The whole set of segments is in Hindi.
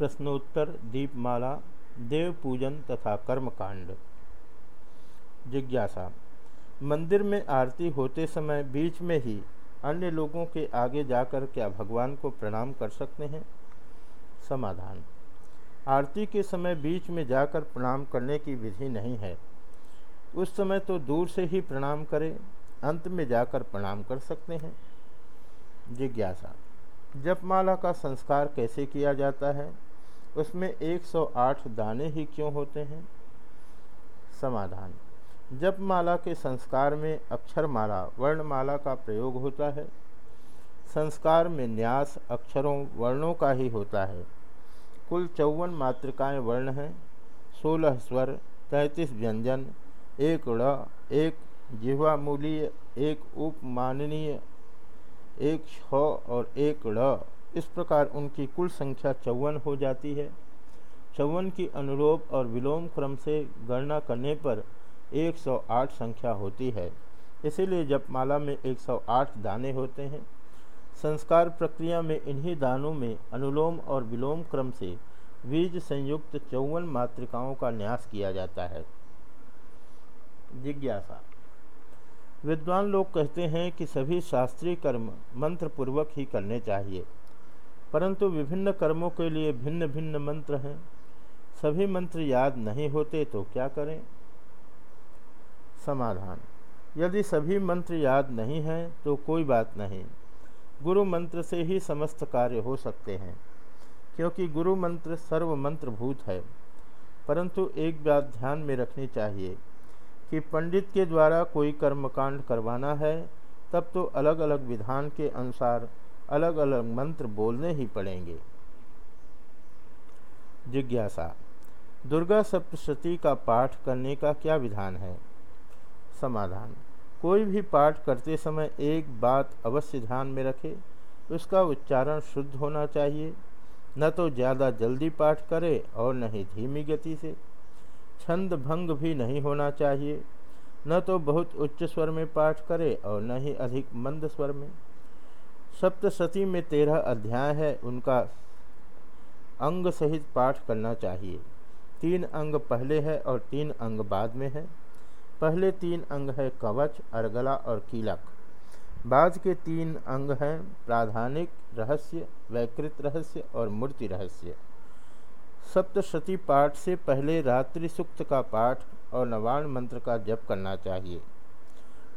प्रश्नोत्तर, दीपमाला देव पूजन तथा कर्मकांड। जिज्ञासा, मंदिर में आरती होते समय बीच में ही अन्य लोगों के आगे जाकर क्या भगवान को प्रणाम कर सकते हैं? समाधान, आरती के समय बीच में जाकर प्रणाम करने की विधि नहीं है। उस समय तो दूर से ही प्रणाम करें, अंत में जाकर प्रणाम कर सकते हैं। जिज्ञासा, जपमाला का संस्कार कैसे किया जाता है? उसमें 108 दाने ही क्यों होते हैं? समाधान। जपमाला के संस्कार में अक्षरमाला वर्णमाला का प्रयोग होता है। संस्कार में न्यास अक्षरों, वर्णों का ही होता है। कुल चौवन मातृकाएँ वर्ण हैं। सोलह स्वर, तैंतीस व्यंजन, एक ड़ एक जिह्वामूलीय, एक उपमाननीय, एक छ और एक ड़ इस प्रकार उनकी कुल संख्या चौवन हो जाती है। चौवन की अनुलोप और विलोम क्रम से गणना करने पर 108 संख्या होती है। इसीलिए जपमाला में 108 दाने होते हैं, संस्कार प्रक्रिया में इन्हीं दानों में अनुलोम और विलोम क्रम से बीज संयुक्त चौवन मातृकाओं का न्यास किया जाता है। जिज्ञासा। विद्वान लोग कहते हैं कि सभी शास्त्रीय कर्म मंत्र पूर्वक ही करने चाहिए। परंतु विभिन्न कर्मों के लिए भिन्न भिन्न मंत्र हैं। सभी मंत्र याद नहीं होते तो क्या करें? समाधान। यदि सभी मंत्र याद नहीं हैं तो कोई बात नहीं। गुरु मंत्र से ही समस्त कार्य हो सकते हैं, क्योंकि गुरु मंत्र सर्व मंत्र भूत है। परंतु एक बात ध्यान में रखनी चाहिए कि पंडित के द्वारा कोई कर्मकांड करवाना है, तब तो अलग अलग विधान के अनुसार अलग अलग मंत्र बोलने ही पड़ेंगे। जिज्ञासा, दुर्गा सप्तशती का पाठ करने का क्या विधान है? समाधान, कोई भी पाठ करते समय एक बात अवश्य ध्यान में रखे, उसका उच्चारण शुद्ध होना चाहिए। न तो ज़्यादा जल्दी पाठ करे और न ही धीमी गति से। छंद भंग भी नहीं होना चाहिए। न तो बहुत उच्च स्वर में पाठ करे और न ही अधिक मंद स्वर में। सप्तशती में तेरह अध्याय है, उनका अंग सहित पाठ करना चाहिए। तीन अंग पहले है और तीन अंग बाद में है। पहले तीन अंग है कवच, अर्गला और कीलक। बाद के तीन अंग हैं प्राधानिक, रहस्य, वैकृत रहस्य और मूर्ति रहस्य। सप्तशती पाठ से पहले रात्रि सुक्त का पाठ और नवाण मंत्र का जप करना चाहिए।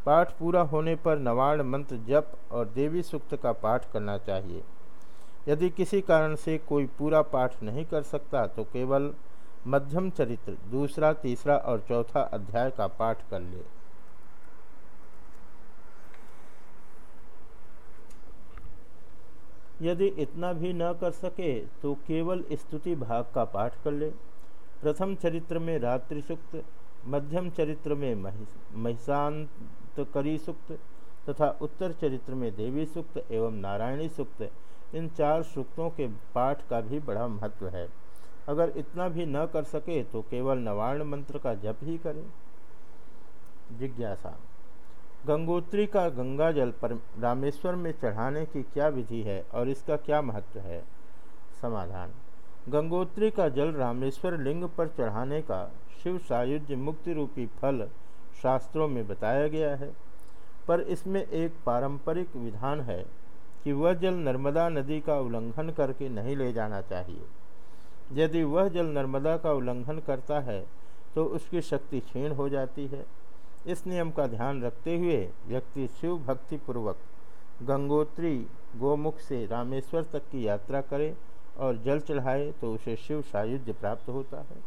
पाठ पूरा होने पर नवाण मंत्र जप और देवी सूक्त का पाठ करना चाहिए। यदि किसी कारण से कोई पूरा पाठ नहीं कर सकता तो केवल मध्यम चरित्र, दूसरा, तीसरा और चौथा अध्याय का पाठ कर ले। यदि इतना भी न कर सके तो केवल स्तुति भाग का पाठ कर ले। प्रथम चरित्र में रात्रि सुक्त, मध्यम चरित्र में महिषांत करी सुक्त तथा उत्तर चरित्र में देवी सुक्त एवं नारायणी सुक्त, इन चार सूक्तों के पाठ का भी बड़ा महत्व है। अगर इतना भी न कर सके तो केवल नवार्ण मंत्र का जप ही करें। जिज्ञासा। गंगोत्री का गंगा जल पर रामेश्वर में चढ़ाने की क्या विधि है और इसका क्या महत्व है? समाधान। गंगोत्री का जल रामेश्वर लिंग पर चढ़ाने का शिव सायुज्य मुक्ति रूपी फल शास्त्रों में बताया गया है। पर इसमें एक पारंपरिक विधान है कि वह जल नर्मदा नदी का उल्लंघन करके नहीं ले जाना चाहिए। यदि वह जल नर्मदा का उल्लंघन करता है तो उसकी शक्ति क्षीण हो जाती है। इस नियम का ध्यान रखते हुए व्यक्ति शिव भक्ति पूर्वक गंगोत्री गोमुख से रामेश्वर तक की यात्रा करे और जल चढ़ाए तो उसे शिव सायुज्य प्राप्त होता है।